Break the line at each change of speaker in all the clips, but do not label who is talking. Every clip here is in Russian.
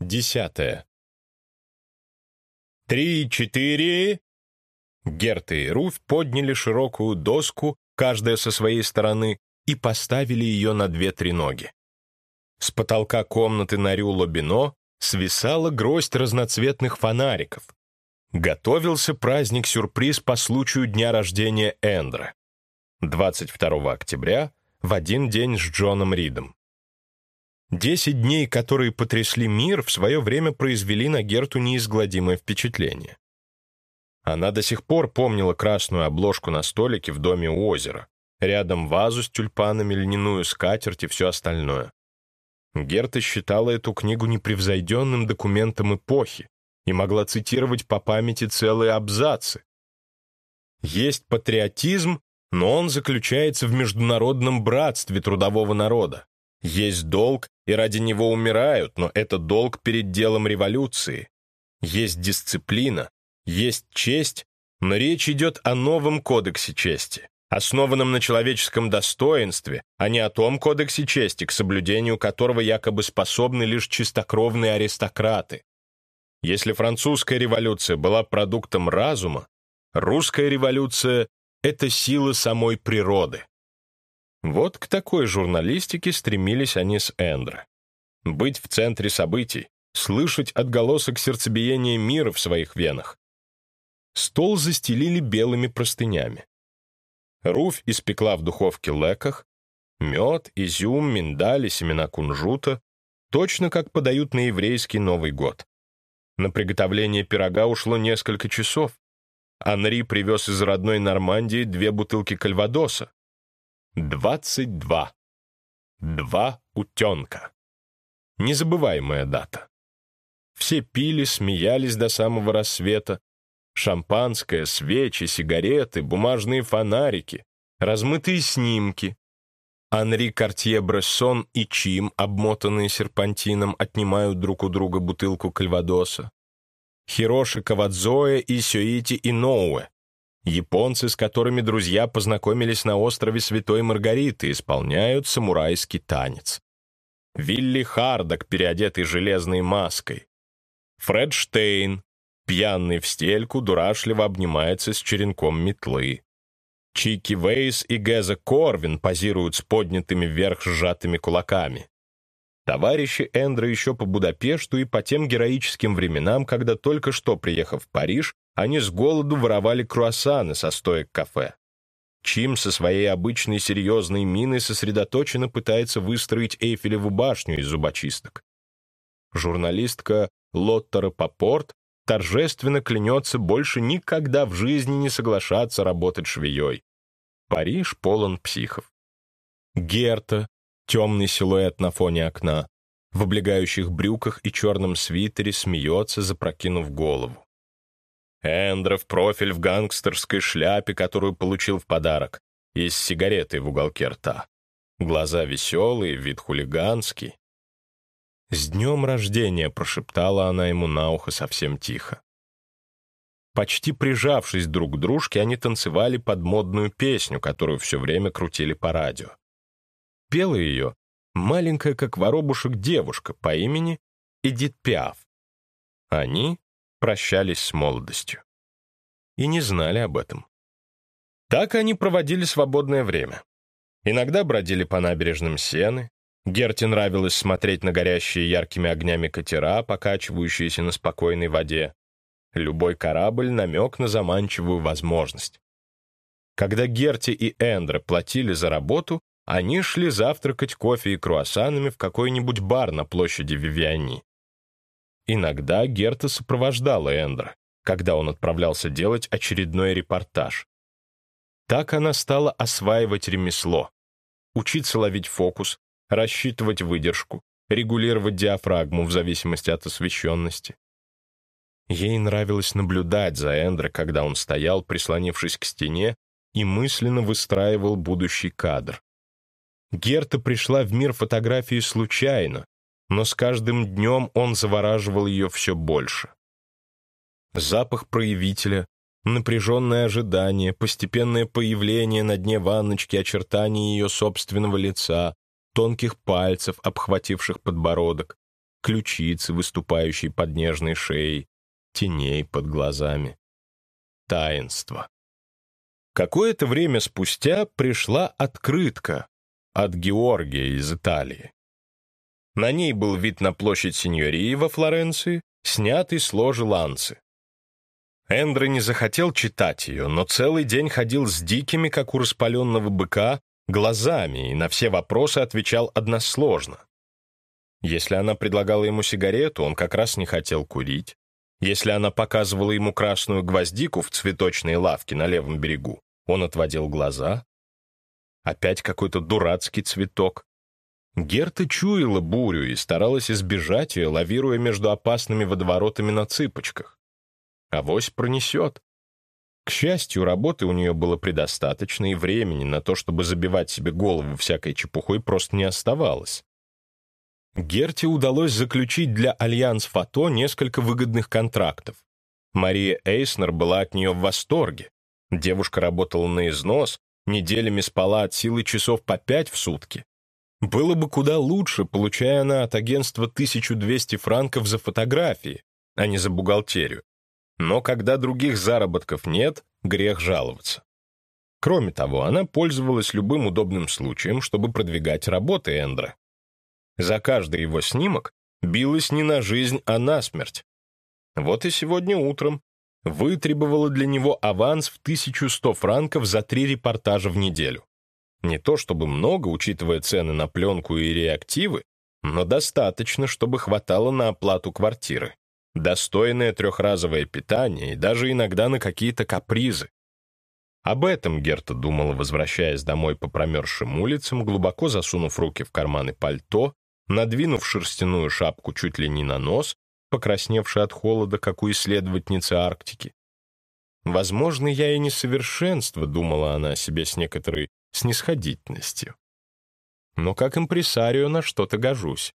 Десятое. «Три, четыре!» Герта и Руфь подняли широкую доску, каждая со своей стороны, и поставили ее на две треноги. С потолка комнаты на Рю-Лобино свисала гроздь разноцветных фонариков. Готовился праздник-сюрприз по случаю дня рождения Эндра. 22 октября, в один день с Джоном Ридом. Десять дней, которые потрясли мир, в свое время произвели на Герту неизгладимое впечатление. Она до сих пор помнила красную обложку на столике в доме у озера, рядом вазу с тюльпанами, льняную скатерть и все остальное. Герта считала эту книгу непревзойденным документом эпохи и могла цитировать по памяти целые абзацы. Есть патриотизм, но он заключается в международном братстве трудового народа. Есть долг, и ради него умирают, но это долг перед делом революции. Есть дисциплина, есть честь, но речь идет о новом кодексе чести, основанном на человеческом достоинстве, а не о том кодексе чести, к соблюдению которого якобы способны лишь чистокровные аристократы. Если французская революция была продуктом разума, русская революция — это сила самой природы. Вот к такой журналистике стремились они с Эндро. Быть в центре событий, слышать отголосок сердцебиения мира в своих венах. Стол застелили белыми простынями. Руфь испекла в духовке леках, мед, изюм, миндаль и семена кунжута, точно как подают на еврейский Новый год. На приготовление пирога ушло несколько часов. Анри привез из родной Нормандии две бутылки кальвадоса, Двадцать два. Два утенка. Незабываемая дата. Все пили, смеялись до самого рассвета. Шампанское, свечи, сигареты, бумажные фонарики, размытые снимки. Анри Картье-Брессон и Чим, обмотанные серпантином, отнимают друг у друга бутылку кальвадоса. Хироши Кавадзоэ и Сюити Иноуэ, Японцы, с которыми друзья познакомились на острове Святой Маргариты, исполняют самурайский танец. Вилли Хардок, переодетый железной маской. Фред Штейн, пьяный в стельку, дурашливо обнимается с черенком метлы. Чики Вейс и Геза Корвин позируют с поднятыми вверх сжатыми кулаками. Товарищи Эндра еще по Будапешту и по тем героическим временам, когда только что, приехав в Париж, они с голоду воровали круассаны со стоек кафе. Чим со своей обычной серьезной миной сосредоточенно пытается выстроить Эйфелеву башню из зубочисток. Журналистка Лоттера Попорт торжественно клянется больше никогда в жизни не соглашаться работать швеей. Париж полон психов. Герта, темный силуэт на фоне окна, в облегающих брюках и черном свитере смеется, запрокинув голову. Эндров профиль в гангстерской шляпе, которую получил в подарок, и с сигаретой в уголке рта. Глаза веселые, вид хулиганский. «С днем рождения!» — прошептала она ему на ухо совсем тихо. Почти прижавшись друг к дружке, они танцевали под модную песню, которую все время крутили по радио. Пела ее маленькая, как воробушек, девушка по имени Эдит Пиаф. Они прощались с молодостью. И не знали об этом. Так они проводили свободное время. Иногда бродили по набережным Сены. Герте нравилось смотреть на горящие яркими огнями катера, покачивающиеся на спокойной воде. Любой корабль — намек на заманчивую возможность. Когда Герти и Эндре платили за работу, они шли завтракать кофе и круассанами в какой-нибудь бар на площади Вивиани. Иногда Герта сопровождала Эндра, когда он отправлялся делать очередной репортаж. Так она стала осваивать ремесло, учиться ловить фокус, рассчитывать выдержку, регулировать диафрагму в зависимости от освещенности. Ей нравилось наблюдать за Эндро, когда он стоял, прислонившись к стене, и мысленно выстраивал будущий кадр. Герта пришла в мир фотографии случайно, но с каждым днем он завораживал ее все больше. Запах проявителя, напряженное ожидание, постепенное появление на дне ванночки очертаний ее собственного лица, тонких пальцев, обхвативших подбородок, ключицы, выступающей под нежной шеей, теней под глазами. Таинство. Какое-то время спустя пришла открытка от Георгия из Италии. На ней был вид на площадь Синьории во Флоренции, снятый с ложи Ланцы. Эндре не захотел читать ее, но целый день ходил с дикими, как у распаленного быка, глазами и на все вопросы отвечал односложно. Если она предлагала ему сигарету, он как раз не хотел курить. Если она показывала ему красную гвоздику в цветочной лавке на левом берегу, он отводил глаза. Опять какой-то дурацкий цветок. Герта чуяла бурю и старалась избежать ее, лавируя между опасными водоворотами на цыпочках. Авось пронесет. К счастью, работы у нее было предостаточно, и времени на то, чтобы забивать себе голову всякой чепухой, просто не оставалось. Герте удалось заключить для Альянс Фото несколько выгодных контрактов. Мария Эйснер была от нее в восторге. Девушка работала на износ, неделями спала от силы часов по пять в сутки. Было бы куда лучше, получай она от агентства 1200 франков за фотографии, а не за бухгалтерию. Но когда других заработков нет, грех жаловаться. Кроме того, она пользовалась любым удобным случаем, чтобы продвигать работы Эндре. За каждый его снимок билась не на жизнь, а на смерть. Вот и сегодня утром вытребовала для него аванс в 1100 франков за три репортажа в неделю. Не то чтобы много, учитывая цены на пленку и реактивы, но достаточно, чтобы хватало на оплату квартиры, достойное трехразовое питание и даже иногда на какие-то капризы. Об этом Герта думала, возвращаясь домой по промерзшим улицам, глубоко засунув руки в карманы пальто надвинув шерстяную шапку чуть ли не на нос, покрасневший от холода, как у исследовательницы Арктики. «Возможно, я и несовершенство», — думала она о себе с некоторой снисходительностью. «Но как импресарио на что-то гожусь».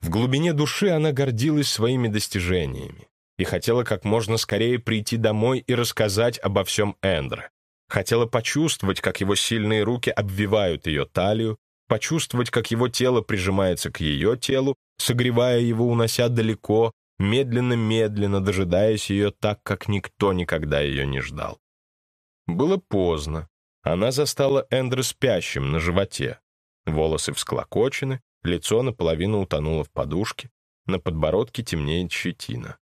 В глубине души она гордилась своими достижениями и хотела как можно скорее прийти домой и рассказать обо всем Эндре. Хотела почувствовать, как его сильные руки обвивают ее талию, почувствовать, как его тело прижимается к ее телу, согревая его, унося далеко, медленно-медленно дожидаясь ее так, как никто никогда ее не ждал. Было поздно. Она застала Эндрю спящим на животе. Волосы всклокочены, лицо наполовину утонуло в подушке, на подбородке темнеет щетина.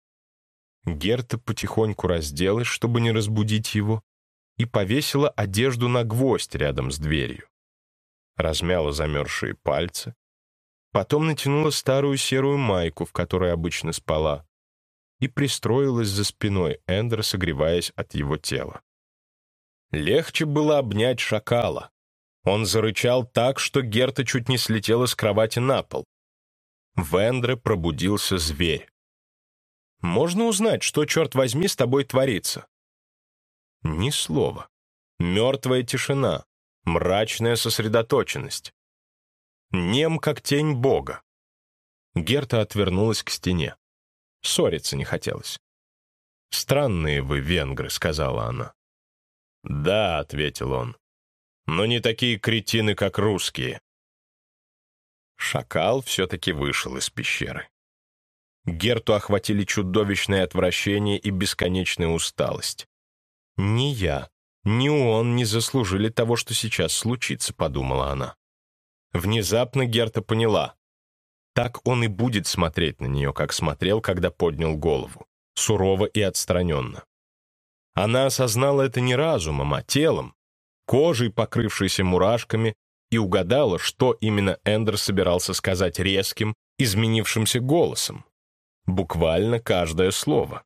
Герта потихоньку разделась, чтобы не разбудить его, и повесила одежду на гвоздь рядом с дверью размяла замерзшие пальцы, потом натянула старую серую майку, в которой обычно спала, и пристроилась за спиной Эндера, согреваясь от его тела. Легче было обнять шакала. Он зарычал так, что Герта чуть не слетела с кровати на пол. В Эндре пробудился зверь. «Можно узнать, что, черт возьми, с тобой творится?» Ни слова. Мертвая тишина мрачная сосредоточенность. Нем, как тень Бога. Герта отвернулась к стене. Ссориться не хотелось. «Странные вы, венгры», — сказала она. «Да», — ответил он, — «но не такие кретины, как русские». Шакал все-таки вышел из пещеры. Герту охватили чудовищное отвращение и бесконечная усталость. «Не я», ни он не заслужили того, что сейчас случится», — подумала она. Внезапно Герта поняла. Так он и будет смотреть на нее, как смотрел, когда поднял голову, сурово и отстраненно. Она осознала это не разумом, а телом, кожей, покрывшейся мурашками, и угадала, что именно Эндер собирался сказать резким, изменившимся голосом. Буквально каждое слово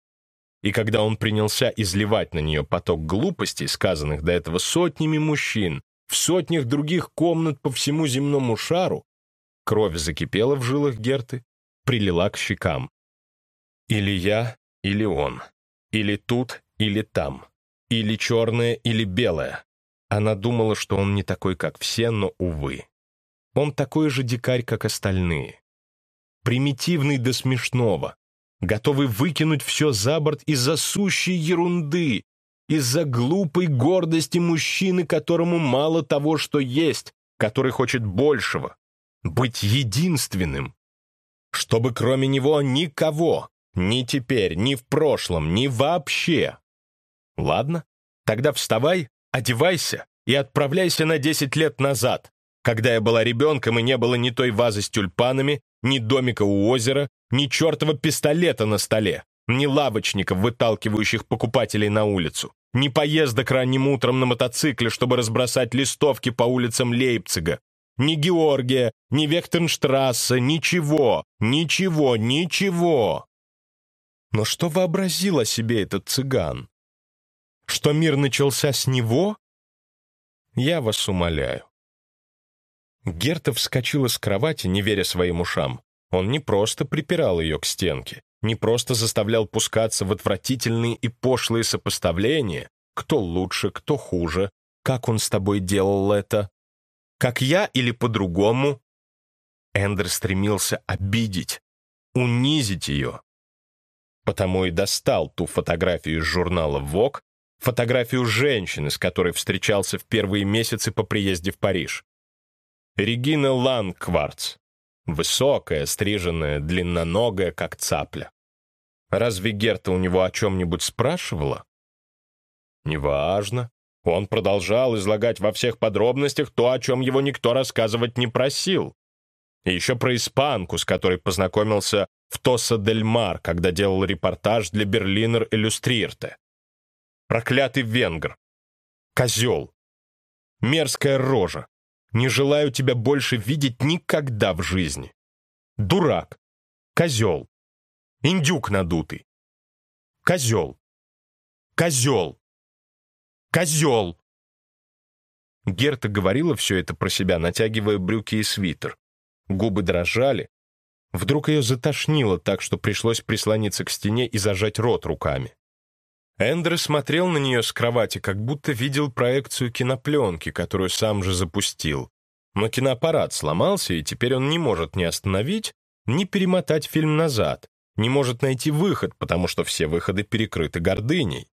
и когда он принялся изливать на нее поток глупостей, сказанных до этого сотнями мужчин, в сотнях других комнат по всему земному шару, кровь закипела в жилах Герты, прилила к щекам. Или я, или он. Или тут, или там. Или черное, или белое. Она думала, что он не такой, как все, но, увы. Он такой же дикарь, как остальные. Примитивный до смешного, готовый выкинуть все за борт из-за сущей ерунды, из-за глупой гордости мужчины, которому мало того, что есть, который хочет большего, быть единственным. Чтобы кроме него никого, ни теперь, ни в прошлом, ни вообще. Ладно, тогда вставай, одевайся и отправляйся на 10 лет назад, когда я была ребенком и не было ни той вазы с тюльпанами, ни домика у озера, ни чертова пистолета на столе, ни лавочников, выталкивающих покупателей на улицу, ни поездок ранним утром на мотоцикле, чтобы разбросать листовки по улицам Лейпцига, ни Георгия, ни Вектернштрассе, ничего, ничего, ничего. Но что вообразил о себе этот цыган? Что мир начался с него? Я вас умоляю. Герта вскочила с кровати, не веря своим ушам. Он не просто припирал ее к стенке, не просто заставлял пускаться в отвратительные и пошлые сопоставления, кто лучше, кто хуже, как он с тобой делал это, как я или по-другому. Эндер стремился обидеть, унизить ее. Потому и достал ту фотографию из журнала «Вок», фотографию женщины, с которой встречался в первые месяцы по приезде в Париж. Регина Ланкварц. Высокая, стриженная, длинноногая, как цапля. Разве Герта у него о чем-нибудь спрашивала? Неважно. Он продолжал излагать во всех подробностях то, о чем его никто рассказывать не просил. И еще про испанку, с которой познакомился в Тоса-дель-Мар, когда делал репортаж для Берлинер Иллюстрирте. Проклятый венгр. Козел. Мерзкая рожа. Не желаю тебя больше видеть никогда в жизни. Дурак. Козел. Индюк надутый. Козел. Козел. Козел!» Герта говорила все это про себя, натягивая брюки и свитер. Губы дрожали. Вдруг ее затошнило так, что пришлось прислониться к стене и зажать рот руками. Эндре смотрел на нее с кровати, как будто видел проекцию кинопленки, которую сам же запустил. Но киноаппарат сломался, и теперь он не может ни остановить, ни перемотать фильм назад, не может найти выход, потому что все выходы перекрыты гордыней.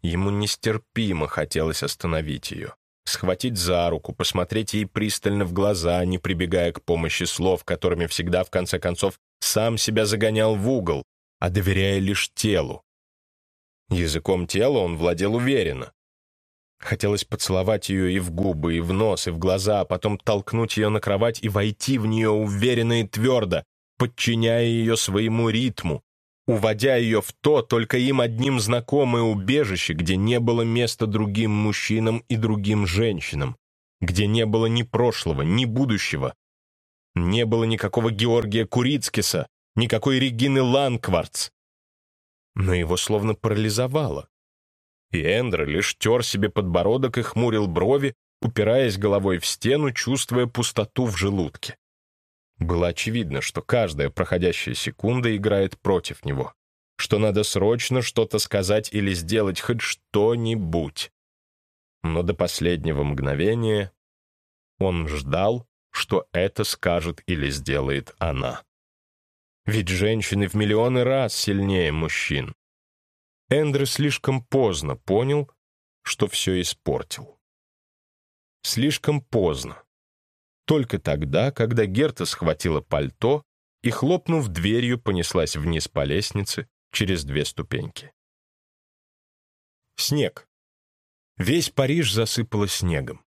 Ему нестерпимо хотелось остановить ее, схватить за руку, посмотреть ей пристально в глаза, не прибегая к помощи слов, которыми всегда, в конце концов, сам себя загонял в угол, а доверяя лишь телу. Языком тела он владел уверенно. Хотелось поцеловать ее и в губы, и в нос, и в глаза, а потом толкнуть ее на кровать и войти в нее уверенно и твердо, подчиняя ее своему ритму, уводя ее в то только им одним знакомое убежище, где не было места другим мужчинам и другим женщинам, где не было ни прошлого, ни будущего. Не было никакого Георгия Курицкиса, никакой Регины Ланкварц. Но его словно парализовало. И Эндра лишь тер себе подбородок и хмурил брови, упираясь головой в стену, чувствуя пустоту в желудке. Было очевидно, что каждая проходящая секунда играет против него, что надо срочно что-то сказать или сделать хоть что-нибудь. Но до последнего мгновения он ждал, что это скажет или сделает она. Ведь женщины в миллионы раз сильнее мужчин. Эндрю слишком поздно понял, что все испортил. Слишком поздно. Только тогда, когда Герта схватила пальто и, хлопнув дверью, понеслась вниз по лестнице через две ступеньки. Снег. Весь Париж засыпало снегом.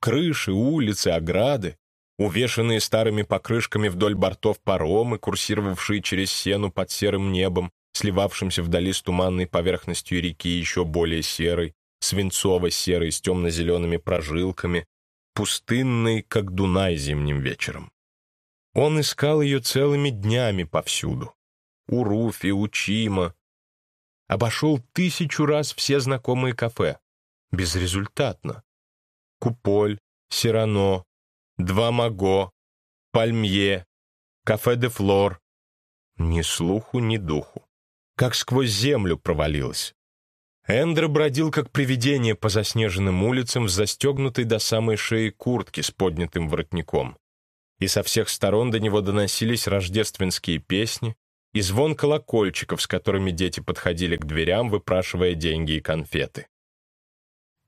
Крыши, улицы, ограды, увешанные старыми покрышками вдоль бортов паромы, курсировавшие через сену под серым небом, сливавшимся вдали с туманной поверхностью реки еще более серой, свинцово-серой с темно-зелеными прожилками, пустынной, как Дунай зимним вечером. Он искал ее целыми днями повсюду. У Руфи, у Чима. Обошел тысячу раз все знакомые кафе. Безрезультатно. Куполь, Сирано, Два Маго, Пальмье, Кафе де Флор. Ни слуху, ни духу. Как сквозь землю провалилась. Эндро бродил как привидение по заснеженным улицам в застегнутой до самой шеи куртке с поднятым воротником. И со всех сторон до него доносились рождественские песни и звон колокольчиков, с которыми дети подходили к дверям, выпрашивая деньги и конфеты.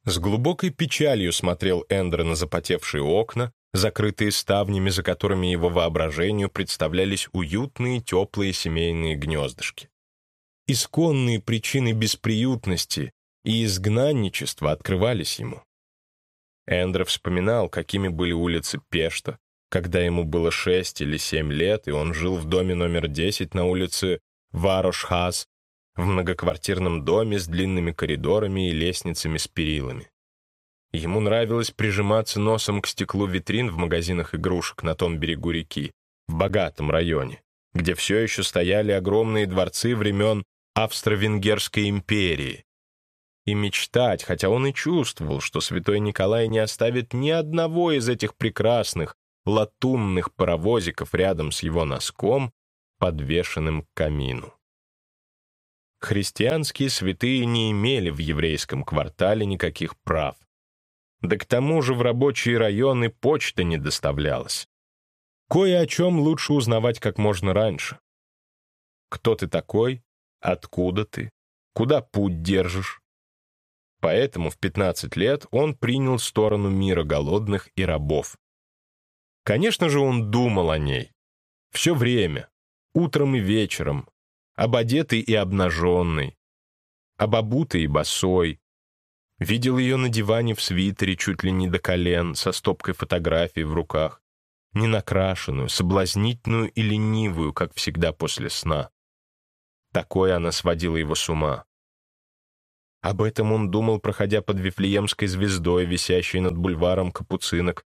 С глубокой печалью смотрел Эндро на запотевшие окна, закрытые ставнями, за которыми его воображению представлялись уютные теплые семейные гнездышки. Исконные причины бесприютности и изгнанничества открывались ему. Эндре вспоминал, какими были улицы Пешта, когда ему было шесть или семь лет, и он жил в доме номер десять на улице Варошхаз, в многоквартирном доме с длинными коридорами и лестницами с перилами. Ему нравилось прижиматься носом к стеклу витрин в магазинах игрушек на том берегу реки, в богатом районе, где все еще стояли огромные дворцы времен Австро-Венгерской империи. И мечтать, хотя он и чувствовал, что святой Николай не оставит ни одного из этих прекрасных, латунных паровозиков рядом с его носком, подвешенным к камину. Христианские святые не имели в еврейском квартале никаких прав. Да к тому же в рабочие районы почта не доставлялась. Кое о чем лучше узнавать как можно раньше. Кто ты такой? Откуда ты? Куда путь держишь? Поэтому в 15 лет он принял сторону мира голодных и рабов. Конечно же, он думал о ней. Все время, утром и вечером, об одетой и обнаженной, об обутой и босой, Видел ее на диване в свитере чуть ли не до колен, со стопкой фотографий в руках. Ненакрашенную, соблазнительную и ленивую, как всегда после сна. Такое она сводила его с ума. Об этом он думал, проходя под Вифлеемской звездой, висящей над бульваром капуцинок,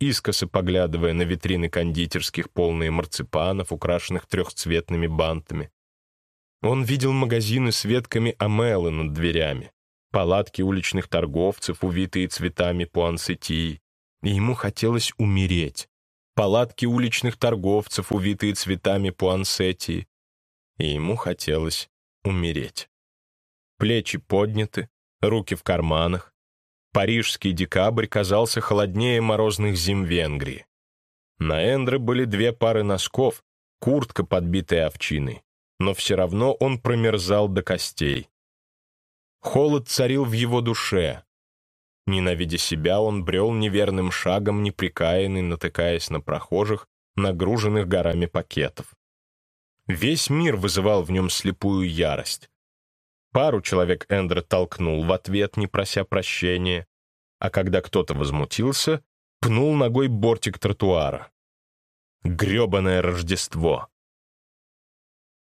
искоса поглядывая на витрины кондитерских, полные марципанов, украшенных трехцветными бантами. Он видел магазины с ветками амелы над дверями, палатки уличных торговцев, увитые цветами пуансетии. И ему хотелось умереть. Палатки уличных торговцев, увитые цветами пуансетии. И ему хотелось умереть. Плечи подняты, руки в карманах. Парижский декабрь казался холоднее морозных зим Венгрии. На Эндре были две пары носков, куртка, подбитая овчиной. Но все равно он промерзал до костей. Холод царил в его душе. Ненавидя себя, он брел неверным шагом, неприкаянный, натыкаясь на прохожих, нагруженных горами пакетов. Весь мир вызывал в нем слепую ярость. Пару человек Эндер толкнул в ответ, не прося прощения, а когда кто-то возмутился, пнул ногой бортик тротуара. Гребаное Рождество!